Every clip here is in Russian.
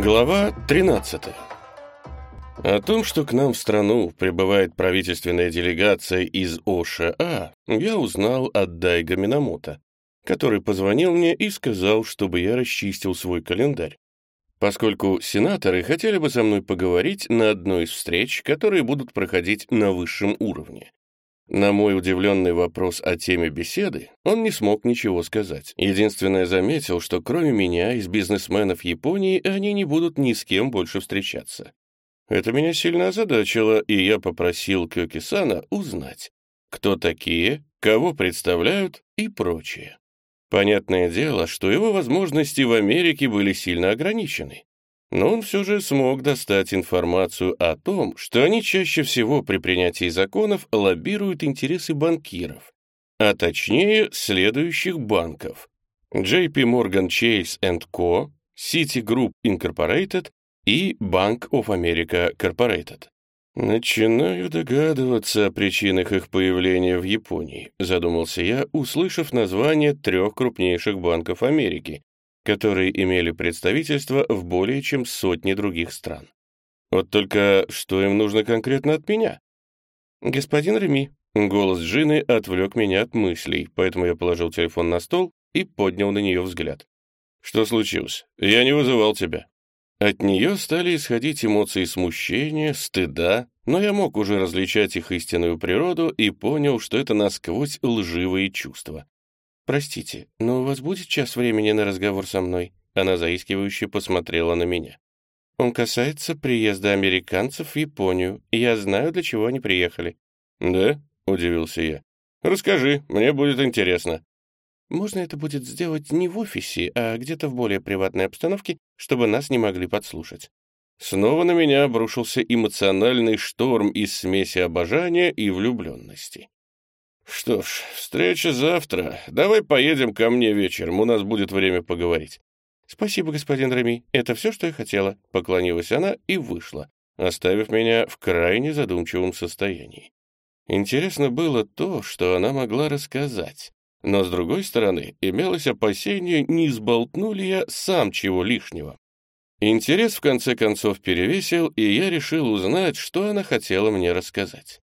Глава 13. О том, что к нам в страну прибывает правительственная делегация из ОША, я узнал от Дайга Минамото, который позвонил мне и сказал, чтобы я расчистил свой календарь, поскольку сенаторы хотели бы со мной поговорить на одной из встреч, которые будут проходить на высшем уровне. На мой удивленный вопрос о теме беседы он не смог ничего сказать. Единственное заметил, что кроме меня из бизнесменов Японии они не будут ни с кем больше встречаться. Это меня сильно озадачило, и я попросил Кёки-сана узнать, кто такие, кого представляют и прочее. Понятное дело, что его возможности в Америке были сильно ограничены но он все же смог достать информацию о том, что они чаще всего при принятии законов лоббируют интересы банкиров, а точнее следующих банков JP Morgan Chase Co., Citigroup Incorporated и Bank of America Corporated. «Начинаю догадываться о причинах их появления в Японии», задумался я, услышав название трех крупнейших банков Америки, которые имели представительство в более чем сотне других стран. Вот только что им нужно конкретно от меня? «Господин Реми», — голос Джины отвлек меня от мыслей, поэтому я положил телефон на стол и поднял на нее взгляд. «Что случилось? Я не вызывал тебя». От нее стали исходить эмоции смущения, стыда, но я мог уже различать их истинную природу и понял, что это насквозь лживые чувства. «Простите, но у вас будет час времени на разговор со мной?» Она заискивающе посмотрела на меня. «Он касается приезда американцев в Японию, я знаю, для чего они приехали». «Да?» — удивился я. «Расскажи, мне будет интересно». «Можно это будет сделать не в офисе, а где-то в более приватной обстановке, чтобы нас не могли подслушать». Снова на меня обрушился эмоциональный шторм из смеси обожания и влюбленности. «Что ж, встреча завтра. Давай поедем ко мне вечером, у нас будет время поговорить». «Спасибо, господин Рами, это все, что я хотела», — поклонилась она и вышла, оставив меня в крайне задумчивом состоянии. Интересно было то, что она могла рассказать, но, с другой стороны, имелось опасение, не сболтну ли я сам чего лишнего. Интерес, в конце концов, перевесил, и я решил узнать, что она хотела мне рассказать.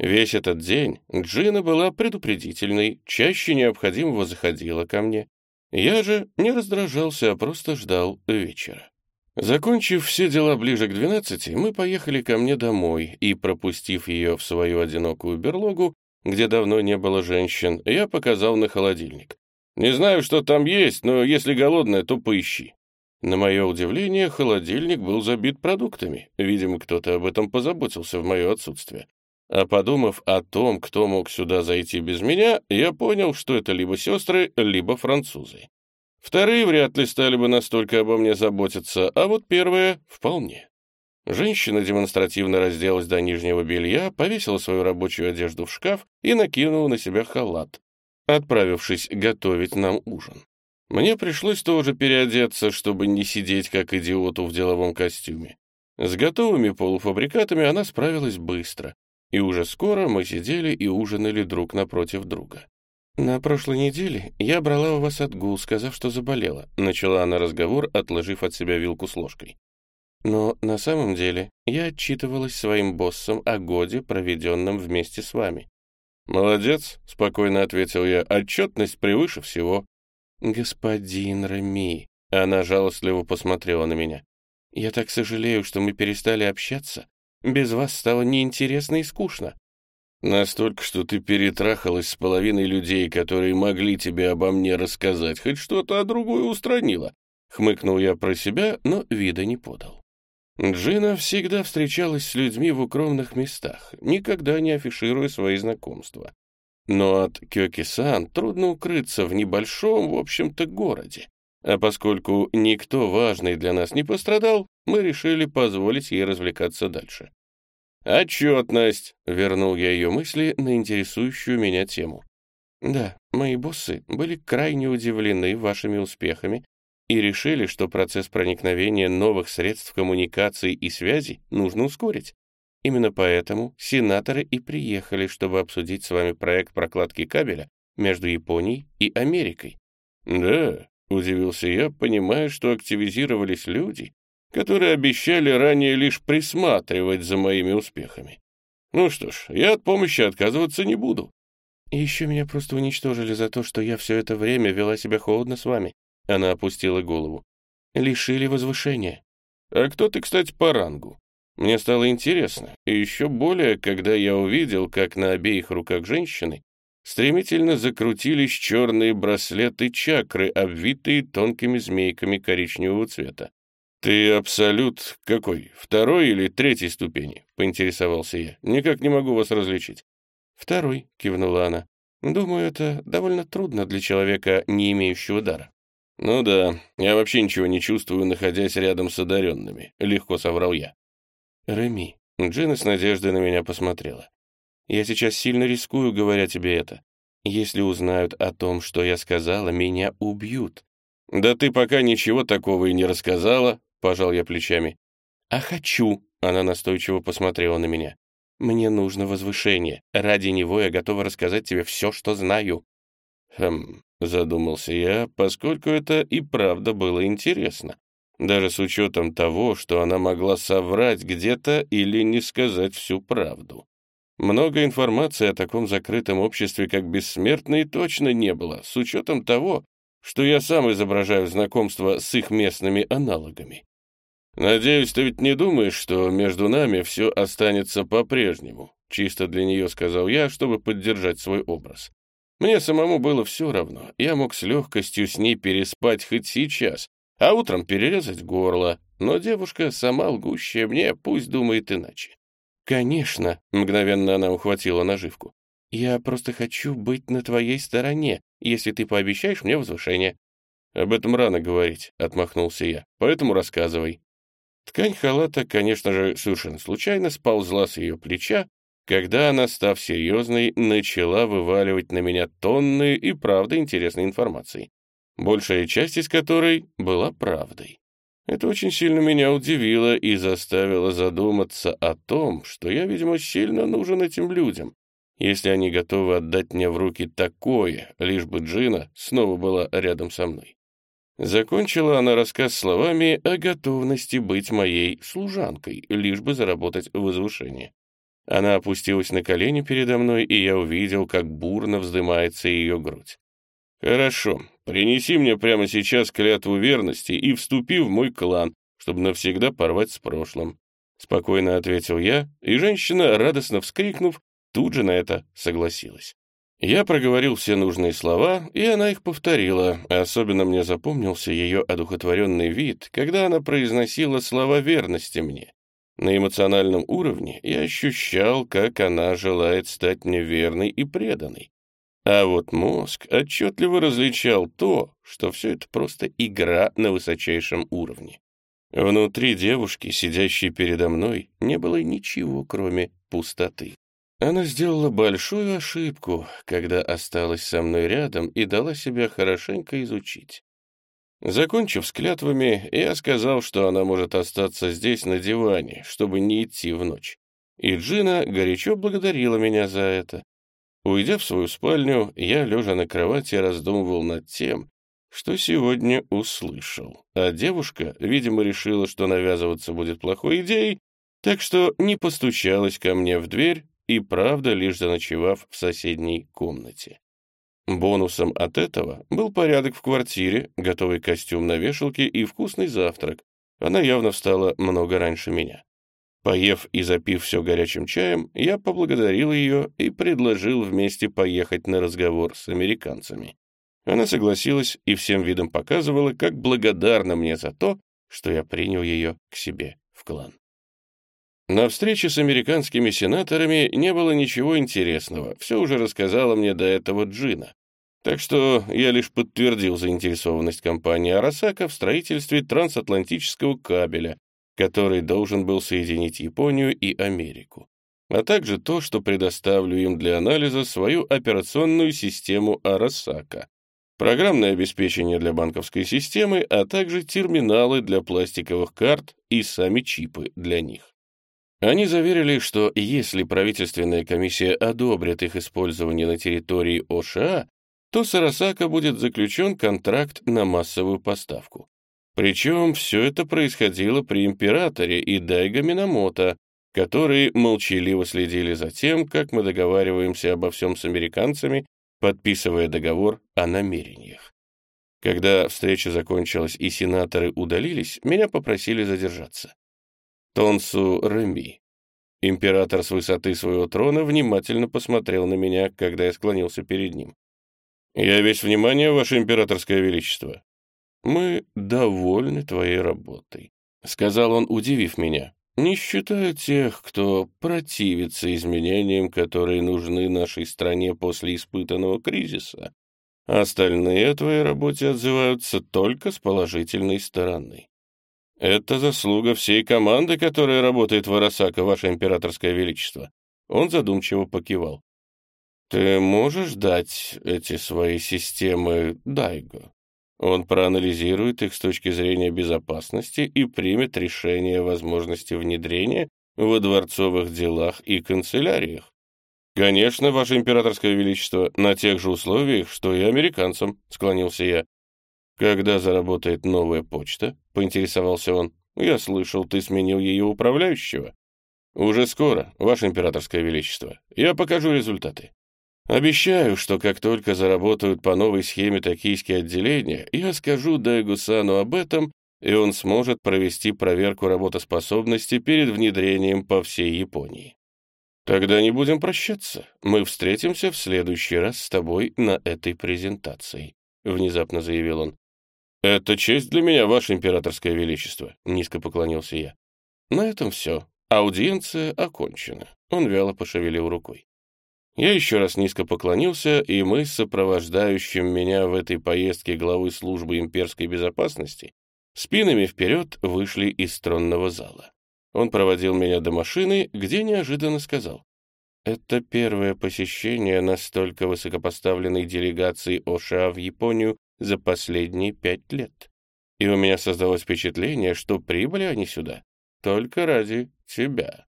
Весь этот день Джина была предупредительной, чаще необходимого заходила ко мне. Я же не раздражался, а просто ждал вечера. Закончив все дела ближе к двенадцати, мы поехали ко мне домой, и, пропустив ее в свою одинокую берлогу, где давно не было женщин, я показал на холодильник. «Не знаю, что там есть, но если голодная, то поищи». На мое удивление, холодильник был забит продуктами. Видимо, кто-то об этом позаботился в мое отсутствие. А подумав о том, кто мог сюда зайти без меня, я понял, что это либо сестры, либо французы. Вторые вряд ли стали бы настолько обо мне заботиться, а вот первые — вполне. Женщина демонстративно разделась до нижнего белья, повесила свою рабочую одежду в шкаф и накинула на себя халат, отправившись готовить нам ужин. Мне пришлось тоже переодеться, чтобы не сидеть как идиоту в деловом костюме. С готовыми полуфабрикатами она справилась быстро, и уже скоро мы сидели и ужинали друг напротив друга. «На прошлой неделе я брала у вас отгул, сказав, что заболела», начала она разговор, отложив от себя вилку с ложкой. «Но на самом деле я отчитывалась своим боссом о годе, проведенном вместе с вами». «Молодец», — спокойно ответил я, — «отчетность превыше всего». «Господин Рами», — она жалостливо посмотрела на меня, — «я так сожалею, что мы перестали общаться, без вас стало неинтересно и скучно. Настолько, что ты перетрахалась с половиной людей, которые могли тебе обо мне рассказать, хоть что-то, а другое устранила. Хмыкнул я про себя, но вида не подал. Джина всегда встречалась с людьми в укромных местах, никогда не афишируя свои знакомства. Но от Кёки-сан трудно укрыться в небольшом, в общем-то, городе. А поскольку никто важный для нас не пострадал, мы решили позволить ей развлекаться дальше. «Отчетность!» — вернул я ее мысли на интересующую меня тему. «Да, мои боссы были крайне удивлены вашими успехами и решили, что процесс проникновения новых средств коммуникации и связи нужно ускорить. Именно поэтому сенаторы и приехали, чтобы обсудить с вами проект прокладки кабеля между Японией и Америкой. Да, Удивился я, понимая, что активизировались люди, которые обещали ранее лишь присматривать за моими успехами. Ну что ж, я от помощи отказываться не буду. И еще меня просто уничтожили за то, что я все это время вела себя холодно с вами. Она опустила голову. Лишили возвышения. А кто ты, кстати, по рангу? Мне стало интересно, и еще более, когда я увидел, как на обеих руках женщины стремительно закрутились черные браслеты чакры, обвитые тонкими змейками коричневого цвета. «Ты абсолют какой? Второй или третьей ступени?» — поинтересовался я. «Никак не могу вас различить». «Второй», — кивнула она. «Думаю, это довольно трудно для человека, не имеющего дара». «Ну да, я вообще ничего не чувствую, находясь рядом с одаренными», — легко соврал я. «Реми», — Джина с надеждой на меня посмотрела. «Я сейчас сильно рискую, говоря тебе это. Если узнают о том, что я сказала, меня убьют». «Да ты пока ничего такого и не рассказала», — пожал я плечами. «А хочу», — она настойчиво посмотрела на меня. «Мне нужно возвышение. Ради него я готова рассказать тебе все, что знаю». «Хм», — задумался я, поскольку это и правда было интересно. Даже с учетом того, что она могла соврать где-то или не сказать всю правду. Много информации о таком закрытом обществе, как бессмертные, точно не было, с учетом того, что я сам изображаю знакомство с их местными аналогами. «Надеюсь, ты ведь не думаешь, что между нами все останется по-прежнему?» Чисто для нее сказал я, чтобы поддержать свой образ. Мне самому было все равно. Я мог с легкостью с ней переспать хоть сейчас, а утром перерезать горло. Но девушка, сама лгущая мне, пусть думает иначе. «Конечно», — мгновенно она ухватила наживку. «Я просто хочу быть на твоей стороне, если ты пообещаешь мне возвышение». «Об этом рано говорить», — отмахнулся я, — «поэтому рассказывай». Ткань халата, конечно же, совершенно случайно сползла с ее плеча, когда она, став серьезной, начала вываливать на меня тонны и правда интересной информации, большая часть из которой была правдой. Это очень сильно меня удивило и заставило задуматься о том, что я, видимо, сильно нужен этим людям, если они готовы отдать мне в руки такое, лишь бы Джина снова была рядом со мной. Закончила она рассказ словами о готовности быть моей служанкой, лишь бы заработать возвышение. Она опустилась на колени передо мной, и я увидел, как бурно вздымается ее грудь. «Хорошо, принеси мне прямо сейчас клятву верности и вступи в мой клан, чтобы навсегда порвать с прошлым». Спокойно ответил я, и женщина, радостно вскрикнув, тут же на это согласилась. Я проговорил все нужные слова, и она их повторила. Особенно мне запомнился ее одухотворенный вид, когда она произносила слова верности мне. На эмоциональном уровне я ощущал, как она желает стать мне верной и преданной. А вот мозг отчетливо различал то, что все это просто игра на высочайшем уровне. Внутри девушки, сидящей передо мной, не было ничего, кроме пустоты. Она сделала большую ошибку, когда осталась со мной рядом и дала себя хорошенько изучить. Закончив с клятвами, я сказал, что она может остаться здесь на диване, чтобы не идти в ночь. И Джина горячо благодарила меня за это. Уйдя в свою спальню, я, лежа на кровати, раздумывал над тем, что сегодня услышал. А девушка, видимо, решила, что навязываться будет плохой идеей, так что не постучалась ко мне в дверь, и правда лишь заночевав в соседней комнате. Бонусом от этого был порядок в квартире, готовый костюм на вешалке и вкусный завтрак. Она явно встала много раньше меня. Поев и запив все горячим чаем, я поблагодарил ее и предложил вместе поехать на разговор с американцами. Она согласилась и всем видом показывала, как благодарна мне за то, что я принял ее к себе в клан. На встрече с американскими сенаторами не было ничего интересного, все уже рассказала мне до этого Джина. Так что я лишь подтвердил заинтересованность компании «Арасака» в строительстве трансатлантического кабеля, который должен был соединить Японию и Америку, а также то, что предоставлю им для анализа свою операционную систему «Арасака», программное обеспечение для банковской системы, а также терминалы для пластиковых карт и сами чипы для них. Они заверили, что если правительственная комиссия одобрит их использование на территории ОША, то с Арасака будет заключен контракт на массовую поставку. Причем все это происходило при императоре и Дайго Минамото, которые молчаливо следили за тем, как мы договариваемся обо всем с американцами, подписывая договор о намерениях. Когда встреча закончилась и сенаторы удалились, меня попросили задержаться. Тонсу Реми. Император с высоты своего трона внимательно посмотрел на меня, когда я склонился перед ним. «Я весь внимание, Ваше Императорское Величество». «Мы довольны твоей работой», — сказал он, удивив меня. «Не считая тех, кто противится изменениям, которые нужны нашей стране после испытанного кризиса, остальные о твоей работе отзываются только с положительной стороны. Это заслуга всей команды, которая работает в Арасака, Ваше Императорское Величество». Он задумчиво покивал. «Ты можешь дать эти свои системы Дайго? Он проанализирует их с точки зрения безопасности и примет решение о возможности внедрения во дворцовых делах и канцеляриях. «Конечно, Ваше Императорское Величество, на тех же условиях, что и американцам», — склонился я. «Когда заработает новая почта?» — поинтересовался он. «Я слышал, ты сменил ее управляющего». «Уже скоро, Ваше Императорское Величество. Я покажу результаты». Обещаю, что как только заработают по новой схеме токийские отделения, я скажу Дайгусану об этом, и он сможет провести проверку работоспособности перед внедрением по всей Японии. Тогда не будем прощаться. Мы встретимся в следующий раз с тобой на этой презентации, — внезапно заявил он. «Это честь для меня, Ваше Императорское Величество», — низко поклонился я. На этом все. Аудиенция окончена. Он вяло пошевелил рукой. Я еще раз низко поклонился, и мы с сопровождающим меня в этой поездке главы службы имперской безопасности спинами вперед вышли из тронного зала. Он проводил меня до машины, где неожиданно сказал. «Это первое посещение настолько высокопоставленной делегации ОША в Японию за последние пять лет. И у меня создалось впечатление, что прибыли они сюда только ради тебя».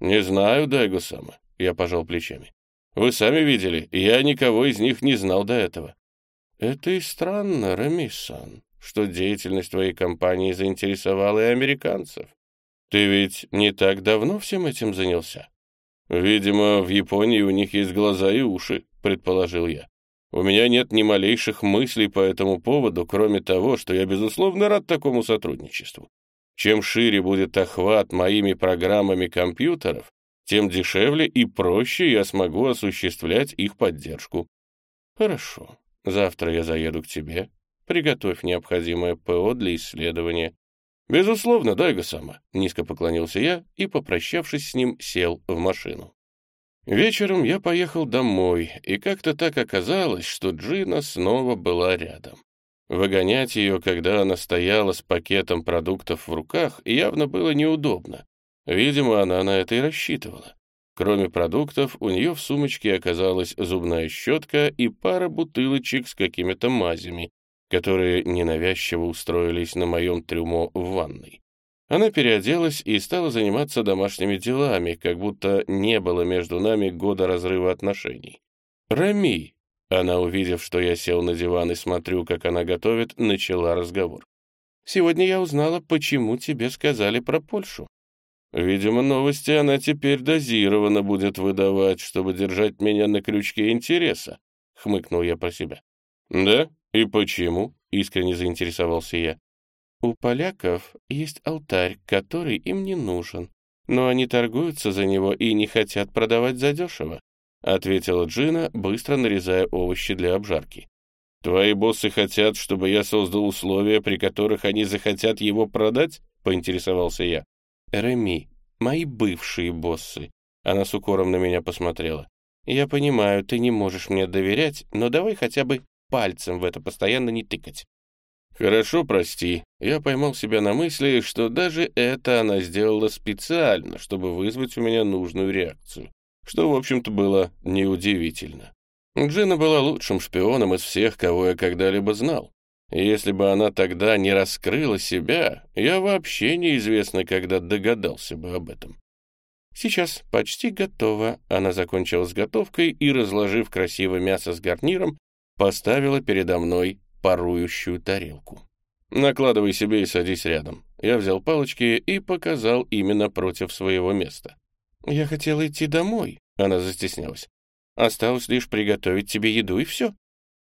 «Не знаю, Дайгу-сама», — я пожал плечами. Вы сами видели, я никого из них не знал до этого. Это и странно, Рамисан, что деятельность твоей компании заинтересовала и американцев. Ты ведь не так давно всем этим занялся? Видимо, в Японии у них есть глаза и уши, предположил я. У меня нет ни малейших мыслей по этому поводу, кроме того, что я, безусловно, рад такому сотрудничеству. Чем шире будет охват моими программами компьютеров, тем дешевле и проще я смогу осуществлять их поддержку. Хорошо, завтра я заеду к тебе. Приготовь необходимое ПО для исследования. Безусловно, Дайга сама. Низко поклонился я и, попрощавшись с ним, сел в машину. Вечером я поехал домой, и как-то так оказалось, что Джина снова была рядом. Выгонять ее, когда она стояла с пакетом продуктов в руках, явно было неудобно. Видимо, она на это и рассчитывала. Кроме продуктов, у нее в сумочке оказалась зубная щетка и пара бутылочек с какими-то мазями, которые ненавязчиво устроились на моем трюмо в ванной. Она переоделась и стала заниматься домашними делами, как будто не было между нами года разрыва отношений. «Рами!» Она, увидев, что я сел на диван и смотрю, как она готовит, начала разговор. «Сегодня я узнала, почему тебе сказали про Польшу. Видимо, новости она теперь дозированно будет выдавать, чтобы держать меня на крючке интереса», — хмыкнул я про себя. «Да? И почему?» — искренне заинтересовался я. «У поляков есть алтарь, который им не нужен, но они торгуются за него и не хотят продавать задешево», — ответила Джина, быстро нарезая овощи для обжарки. «Твои боссы хотят, чтобы я создал условия, при которых они захотят его продать?» — поинтересовался я. Реми, мои бывшие боссы. Она с укором на меня посмотрела. Я понимаю, ты не можешь мне доверять, но давай хотя бы пальцем в это постоянно не тыкать. Хорошо, прости. Я поймал себя на мысли, что даже это она сделала специально, чтобы вызвать у меня нужную реакцию. Что, в общем-то, было неудивительно. Джина была лучшим шпионом из всех, кого я когда-либо знал. Если бы она тогда не раскрыла себя, я вообще неизвестно, когда догадался бы об этом. Сейчас почти готово. Она закончила с готовкой и, разложив красиво мясо с гарниром, поставила передо мной парующую тарелку. Накладывай себе и садись рядом. Я взял палочки и показал именно против своего места. Я хотела идти домой, она застеснялась. Осталось лишь приготовить тебе еду и все.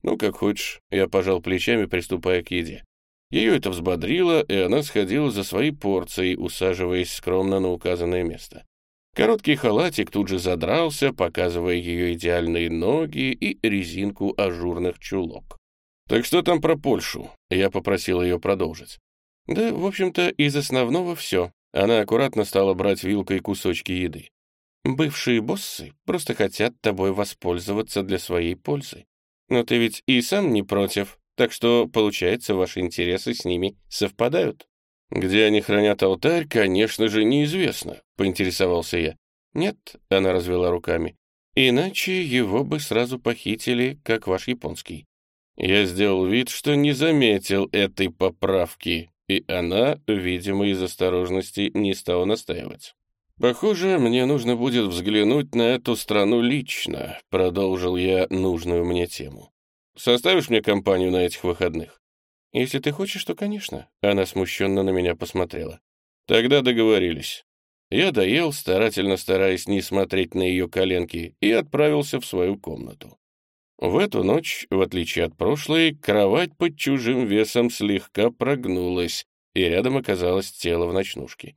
Ну, как хочешь. Я пожал плечами, приступая к еде. Ее это взбодрило, и она сходила за своей порцией, усаживаясь скромно на указанное место. Короткий халатик тут же задрался, показывая ее идеальные ноги и резинку ажурных чулок. «Так что там про Польшу?» Я попросил ее продолжить. «Да, в общем-то, из основного все». Она аккуратно стала брать вилкой кусочки еды. «Бывшие боссы просто хотят тобой воспользоваться для своей пользы. Но ты ведь и сам не против, так что, получается, ваши интересы с ними совпадают». «Где они хранят алтарь, конечно же, неизвестно», — поинтересовался я. «Нет», — она развела руками, — «иначе его бы сразу похитили, как ваш японский». Я сделал вид, что не заметил этой поправки, и она, видимо, из осторожности не стала настаивать. «Похоже, мне нужно будет взглянуть на эту страну лично», — продолжил я нужную мне тему. «Составишь мне компанию на этих выходных?» «Если ты хочешь, то, конечно». Она смущенно на меня посмотрела. «Тогда договорились». Я доел, старательно стараясь не смотреть на ее коленки, и отправился в свою комнату. В эту ночь, в отличие от прошлой, кровать под чужим весом слегка прогнулась, и рядом оказалось тело в ночнушке.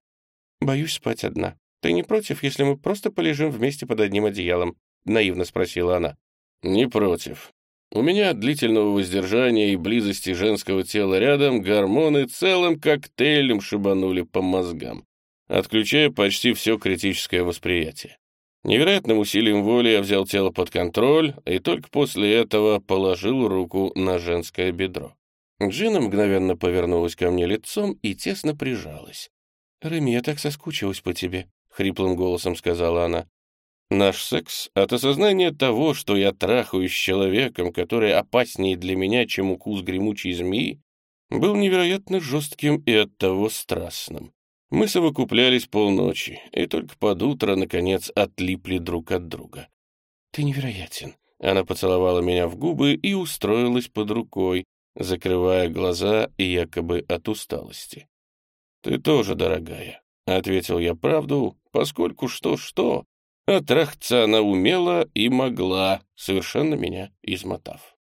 «Боюсь спать одна. Ты не против, если мы просто полежим вместе под одним одеялом?» — наивно спросила она. «Не против. У меня от длительного воздержания и близости женского тела рядом гормоны целым коктейлем шибанули по мозгам, отключая почти все критическое восприятие. Невероятным усилием воли я взял тело под контроль и только после этого положил руку на женское бедро. Джина мгновенно повернулась ко мне лицом и тесно прижалась. «Реми, я так соскучилась по тебе», — хриплым голосом сказала она. Наш секс от осознания того, что я трахаюсь с человеком, который опаснее для меня, чем укус гремучей змеи, был невероятно жестким и оттого страстным. Мы совокуплялись полночи, и только под утро, наконец, отлипли друг от друга. «Ты невероятен!» Она поцеловала меня в губы и устроилась под рукой, закрывая глаза якобы от усталости. «Ты тоже, дорогая», — ответил я правду, поскольку что-что, а трахаться она умела и могла, совершенно меня измотав.